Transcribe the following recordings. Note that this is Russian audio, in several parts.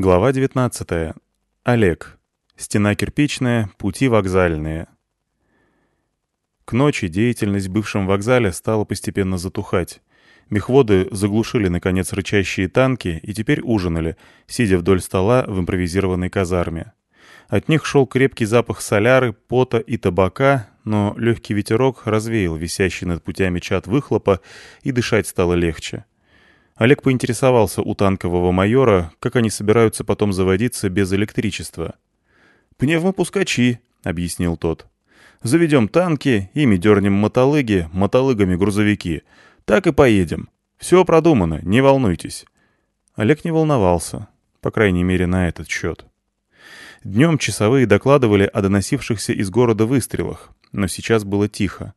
Глава 19. Олег. Стена кирпичная, пути вокзальные. К ночи деятельность в бывшем вокзале стала постепенно затухать. Мехводы заглушили, наконец, рычащие танки и теперь ужинали, сидя вдоль стола в импровизированной казарме. От них шел крепкий запах соляры, пота и табака, но легкий ветерок развеял висящий над путями чат выхлопа, и дышать стало легче. Олег поинтересовался у танкового майора, как они собираются потом заводиться без электричества. «Пневмопускачи», — объяснил тот. «Заведем танки, ими дернем мотолыги, мотолыгами грузовики. Так и поедем. Все продумано, не волнуйтесь». Олег не волновался, по крайней мере, на этот счет. Днем часовые докладывали о доносившихся из города выстрелах, но сейчас было тихо.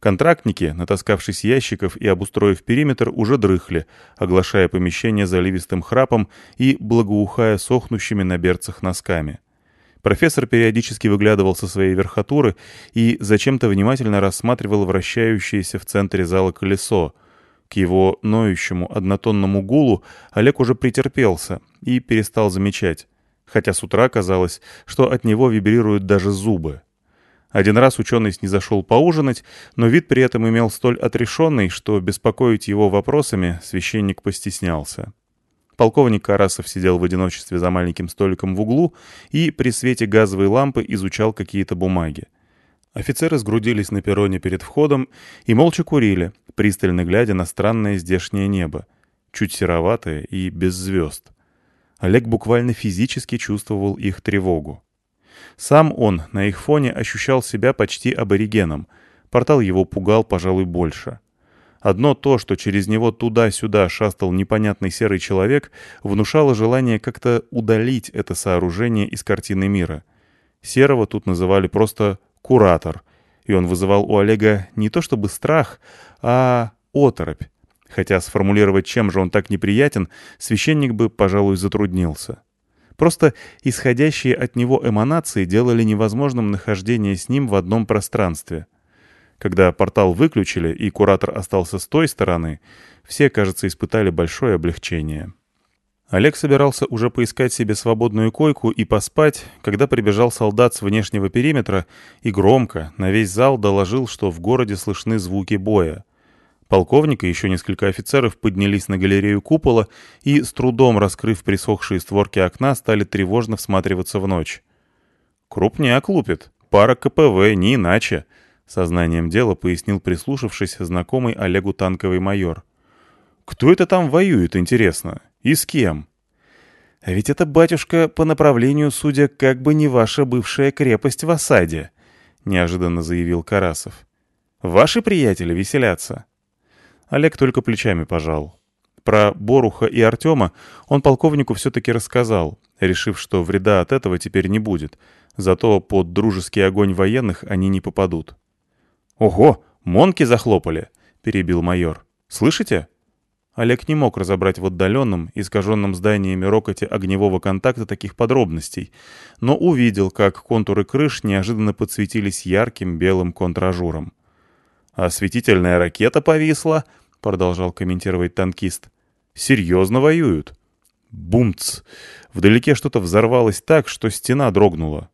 Контрактники, натаскавшись ящиков и обустроив периметр, уже дрыхли, оглашая помещение заливистым храпом и благоухая сохнущими на берцах носками. Профессор периодически выглядывал со своей верхотуры и зачем-то внимательно рассматривал вращающееся в центре зала колесо. К его ноющему однотонному гулу Олег уже претерпелся и перестал замечать, хотя с утра казалось, что от него вибрируют даже зубы. Один раз ученый снизошел поужинать, но вид при этом имел столь отрешенный, что беспокоить его вопросами священник постеснялся. Полковник Карасов сидел в одиночестве за маленьким столиком в углу и при свете газовой лампы изучал какие-то бумаги. Офицеры сгрудились на перроне перед входом и молча курили, пристально глядя на странное здешнее небо, чуть сероватое и без звезд. Олег буквально физически чувствовал их тревогу. Сам он на их фоне ощущал себя почти аборигеном. Портал его пугал, пожалуй, больше. Одно то, что через него туда-сюда шастал непонятный серый человек, внушало желание как-то удалить это сооружение из картины мира. Серого тут называли просто «куратор», и он вызывал у Олега не то чтобы страх, а оторопь. Хотя сформулировать, чем же он так неприятен, священник бы, пожалуй, затруднился. Просто исходящие от него эманации делали невозможным нахождение с ним в одном пространстве. Когда портал выключили и куратор остался с той стороны, все, кажется, испытали большое облегчение. Олег собирался уже поискать себе свободную койку и поспать, когда прибежал солдат с внешнего периметра и громко на весь зал доложил, что в городе слышны звуки боя. Полковник и еще несколько офицеров поднялись на галерею купола и, с трудом раскрыв присохшие створки окна, стали тревожно всматриваться в ночь. «Крупняк лупит. Пара КПВ, не иначе», — сознанием дела пояснил прислушавшись знакомый Олегу танковый майор. «Кто это там воюет, интересно? И с кем?» «А ведь это, батюшка, по направлению, судя, как бы не ваша бывшая крепость в осаде», — неожиданно заявил Карасов. «Ваши приятели веселятся». Олег только плечами пожал. Про Боруха и Артема он полковнику все-таки рассказал, решив, что вреда от этого теперь не будет. Зато под дружеский огонь военных они не попадут. «Ого, монки захлопали!» — перебил майор. «Слышите?» Олег не мог разобрать в отдаленном, искаженном зданиями рокоте огневого контакта таких подробностей, но увидел, как контуры крыш неожиданно подсветились ярким белым контражуром. «Осветительная ракета повисла», — продолжал комментировать танкист. «Серьезно воюют». Бумц! Вдалеке что-то взорвалось так, что стена дрогнула.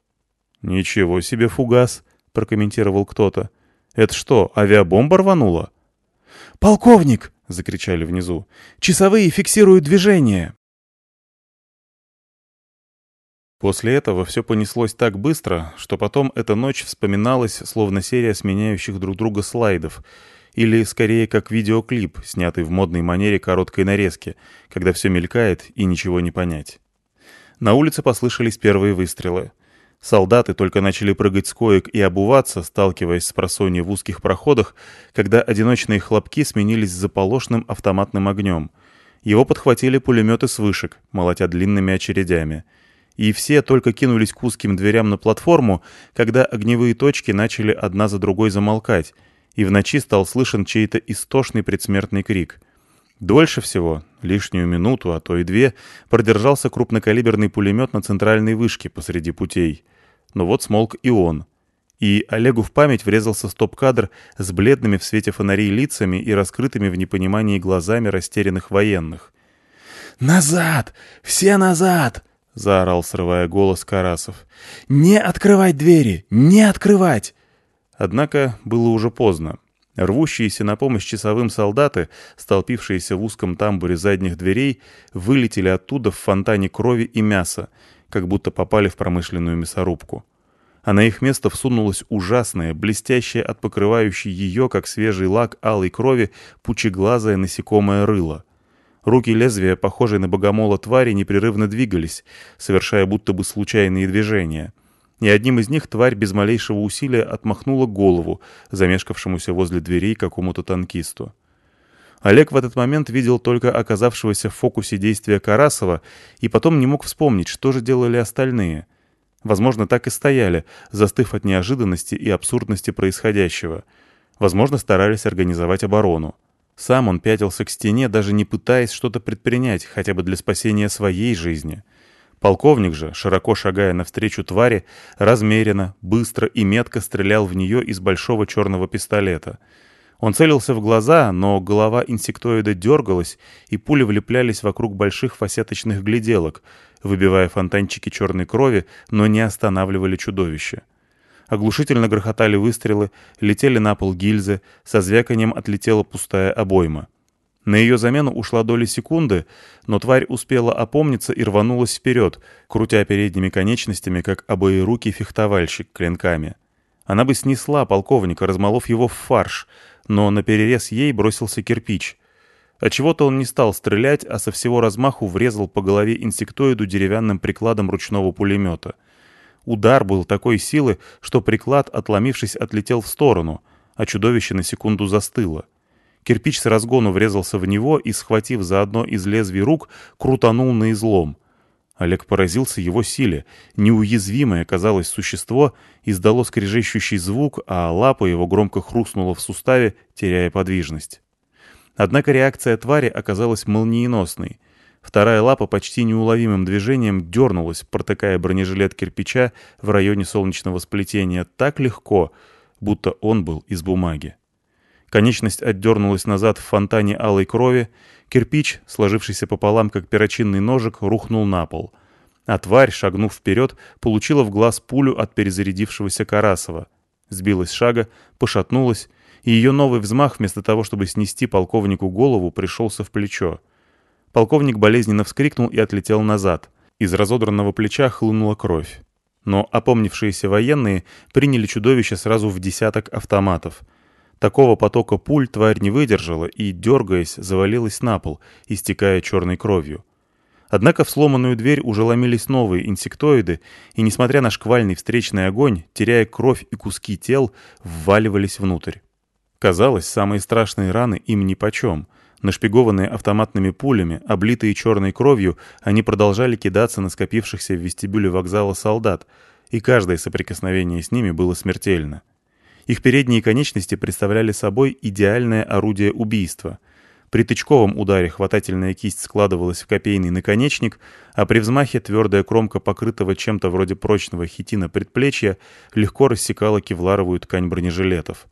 «Ничего себе фугас!» — прокомментировал кто-то. «Это что, авиабомба рванула?» «Полковник!» — закричали внизу. «Часовые фиксируют движение!» После этого все понеслось так быстро, что потом эта ночь вспоминалась, словно серия сменяющих друг друга слайдов — или скорее как видеоклип, снятый в модной манере короткой нарезки, когда все мелькает и ничего не понять. На улице послышались первые выстрелы. Солдаты только начали прыгать с коек и обуваться, сталкиваясь с просонья в узких проходах, когда одиночные хлопки сменились заполошным автоматным огнем. Его подхватили пулеметы с вышек, молотя длинными очередями. И все только кинулись к узким дверям на платформу, когда огневые точки начали одна за другой замолкать, и в ночи стал слышен чей-то истошный предсмертный крик. Дольше всего, лишнюю минуту, а то и две, продержался крупнокалиберный пулемет на центральной вышке посреди путей. Но вот смолк и он. И Олегу в память врезался стоп-кадр с бледными в свете фонарей лицами и раскрытыми в непонимании глазами растерянных военных. «Назад! Все назад!» — заорал, срывая голос Карасов. «Не открывать двери! Не открывать!» Однако было уже поздно. Рвущиеся на помощь часовым солдаты, столпившиеся в узком тамбуре задних дверей, вылетели оттуда в фонтане крови и мяса, как будто попали в промышленную мясорубку. А на их место всунулось ужасное, блестящее от покрывающей ее, как свежий лак алой крови, пучеглазое насекомое рыло. Руки лезвия, похожие на богомола твари, непрерывно двигались, совершая будто бы случайные движения — и одним из них тварь без малейшего усилия отмахнула голову, замешкавшемуся возле дверей какому-то танкисту. Олег в этот момент видел только оказавшегося в фокусе действия Карасова и потом не мог вспомнить, что же делали остальные. Возможно, так и стояли, застыв от неожиданности и абсурдности происходящего. Возможно, старались организовать оборону. Сам он пятился к стене, даже не пытаясь что-то предпринять, хотя бы для спасения своей жизни — Полковник же, широко шагая навстречу твари, размеренно, быстро и метко стрелял в нее из большого черного пистолета. Он целился в глаза, но голова инсектоида дергалась, и пули влеплялись вокруг больших фасеточных гляделок, выбивая фонтанчики черной крови, но не останавливали чудовище. Оглушительно грохотали выстрелы, летели на пол гильзы, со звяканием отлетела пустая обойма. На ее замену ушла доля секунды, но тварь успела опомниться и рванулась вперед, крутя передними конечностями, как обоирукий фехтовальщик клинками. Она бы снесла полковника, размолов его в фарш, но на перерез ей бросился кирпич. Отчего-то он не стал стрелять, а со всего размаху врезал по голове инсектоиду деревянным прикладом ручного пулемета. Удар был такой силы, что приклад, отломившись, отлетел в сторону, а чудовище на секунду застыло. Кирпич с разгону врезался в него и, схватив за одно из лезвий рук, крутанул на излом. Олег поразился его силе. Неуязвимое, казалось, существо издало скрежещущий звук, а лапа его громко хрустнула в суставе, теряя подвижность. Однако реакция твари оказалась молниеносной. Вторая лапа почти неуловимым движением дернулась, протыкая бронежилет кирпича в районе солнечного сплетения так легко, будто он был из бумаги. Конечность отдернулась назад в фонтане алой крови, кирпич, сложившийся пополам, как перочинный ножик, рухнул на пол. А тварь, шагнув вперед, получила в глаз пулю от перезарядившегося Карасова. Сбилась шага, пошатнулась, и ее новый взмах, вместо того, чтобы снести полковнику голову, пришелся в плечо. Полковник болезненно вскрикнул и отлетел назад. Из разодранного плеча хлынула кровь. Но опомнившиеся военные приняли чудовище сразу в десяток автоматов — Такого потока пуль тварь не выдержала и, дергаясь, завалилась на пол, истекая черной кровью. Однако в сломанную дверь уже ломились новые инсектоиды, и, несмотря на шквальный встречный огонь, теряя кровь и куски тел, вваливались внутрь. Казалось, самые страшные раны им нипочем. Нашпигованные автоматными пулями, облитые черной кровью, они продолжали кидаться на скопившихся в вестибюле вокзала солдат, и каждое соприкосновение с ними было смертельно. Их передние конечности представляли собой идеальное орудие убийства. При тычковом ударе хватательная кисть складывалась в копейный наконечник, а при взмахе твердая кромка покрытого чем-то вроде прочного хитина предплечья легко рассекала кевларовую ткань бронежилетов.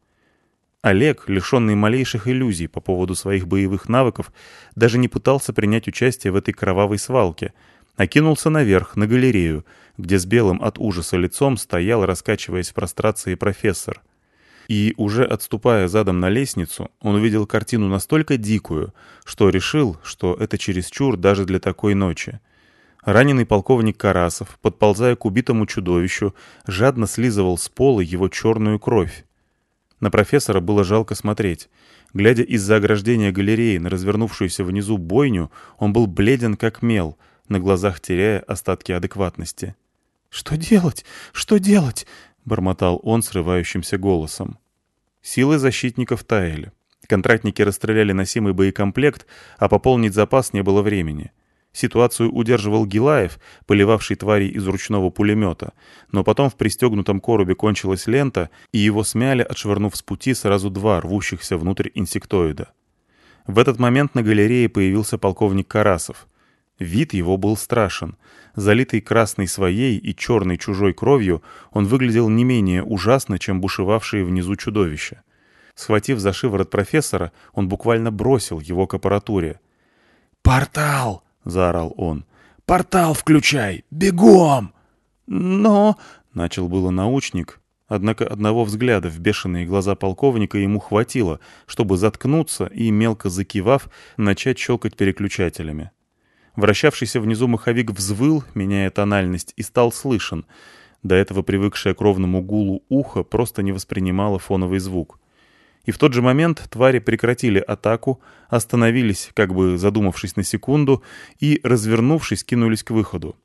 Олег, лишенный малейших иллюзий по поводу своих боевых навыков, даже не пытался принять участие в этой кровавой свалке, а кинулся наверх, на галерею, где с белым от ужаса лицом стоял, раскачиваясь в прострации, профессор — и уже отступая задом на лестницу, он увидел картину настолько дикую, что решил, что это чересчур даже для такой ночи. Раненый полковник Карасов, подползая к убитому чудовищу, жадно слизывал с пола его черную кровь. На профессора было жалко смотреть. Глядя из-за ограждения галереи на развернувшуюся внизу бойню, он был бледен как мел, на глазах теряя остатки адекватности. «Что делать? Что делать?» — бормотал он срывающимся голосом. Силы защитников таяли. Контрактники расстреляли носимый боекомплект, а пополнить запас не было времени. Ситуацию удерживал Гилаев, поливавший тварей из ручного пулемета, но потом в пристегнутом коробе кончилась лента, и его смяли, отшвырнув с пути сразу два рвущихся внутрь инсектоида. В этот момент на галерее появился полковник Карасов. Вид его был страшен. Залитый красной своей и черной чужой кровью, он выглядел не менее ужасно, чем бушевавшие внизу чудовища. Схватив за шиворот профессора, он буквально бросил его к аппаратуре. «Портал!» —— заорал он. «Портал включай! Бегом!» «Но...» — начал было научник, однако одного взгляда в бешеные глаза полковника ему хватило, чтобы заткнуться и, мелко закивав, начать щелкать переключателями. Вращавшийся внизу маховик взвыл, меняя тональность, и стал слышен. До этого привыкшее к ровному гулу ухо просто не воспринимало фоновый звук. И в тот же момент твари прекратили атаку, остановились, как бы задумавшись на секунду, и, развернувшись, кинулись к выходу.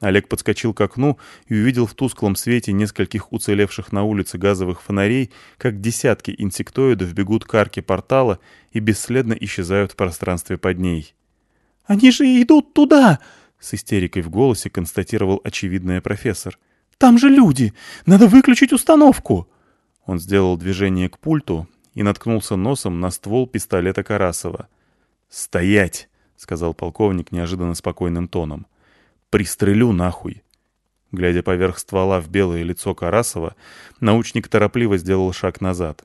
Олег подскочил к окну и увидел в тусклом свете нескольких уцелевших на улице газовых фонарей, как десятки инсектоидов бегут к арке портала и бесследно исчезают в пространстве под ней. «Они же идут туда!» — с истерикой в голосе констатировал очевидный профессор. «Там же люди! Надо выключить установку!» Он сделал движение к пульту и наткнулся носом на ствол пистолета Карасова. «Стоять!» — сказал полковник неожиданно спокойным тоном. «Пристрелю нахуй!» Глядя поверх ствола в белое лицо Карасова, научник торопливо сделал шаг назад.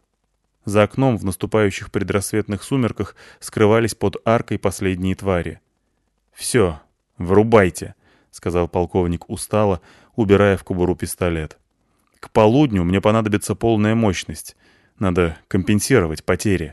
За окном в наступающих предрассветных сумерках скрывались под аркой последние твари. «Все, врубайте», — сказал полковник устало, убирая в кобуру пистолет. «К полудню мне понадобится полная мощность. Надо компенсировать потери».